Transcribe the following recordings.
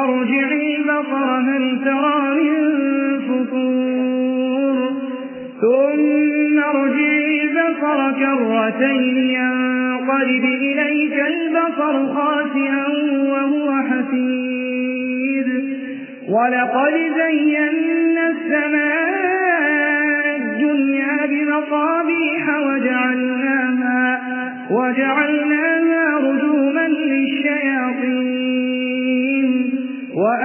فارجع البصر هل ترى من فطور. ثم ارجع البصر كرتين ينقلب إليك البصر خاسئا وهو حسير. ولقد زينا السماء الدنيا بمصابيح وجعلناها, وجعلناها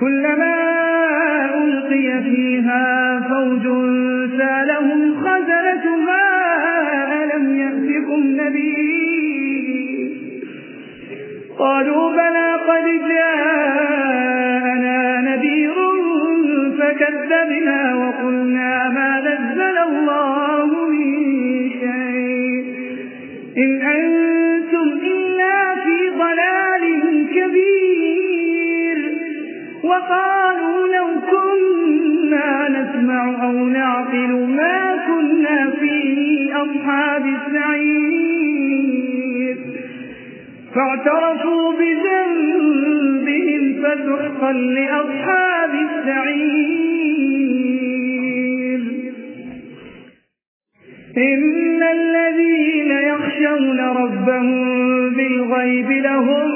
كلما ألقي فيها فوج سألهم خزنتها ألم يأتكم نبي قالوا بلى قد جاءنا نذير فكذبنا وقلنا ما أو نعقل ما كنا في أصحاب السعير. فاعترفوا بذنبهم فسحقا لأصحاب السعير. إن الذين يخشون ربهم بالغيب لهم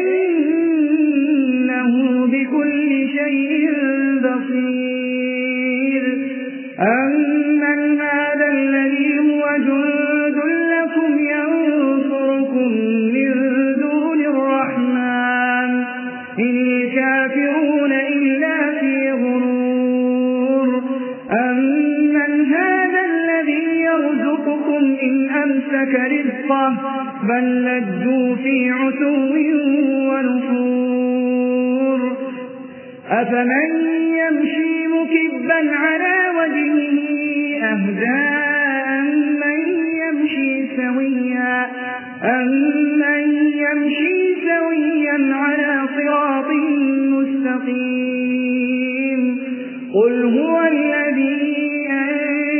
أمسك رزقه بل لجوا في عتو ونفور. أفمن يمشي مكبا على وجهه أهداء من يمشي سويا؟ أمن يمشي سويا على صراط مستقيم؟ قل هو الذي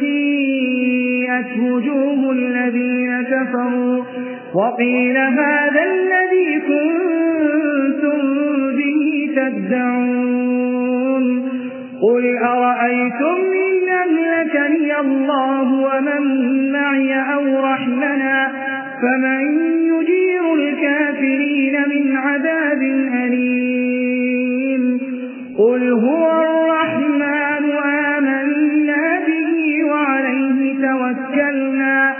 سيئت وجوه الذين كفروا. وقيل هذا الذي كنتم به تدعون. قل أرأيتم إن أملكني الله ومن معي أو رحمنا فمن يجير الكافرين من عذاب أليم. قل هو توكلنا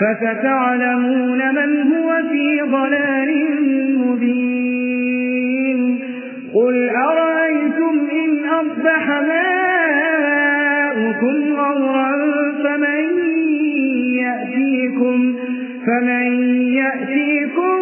فستعلمون من هو في ضلال مبين. قل أرأيتم إن أصبح ماؤكم غورا فمن يأتيكم, فمن يأتيكم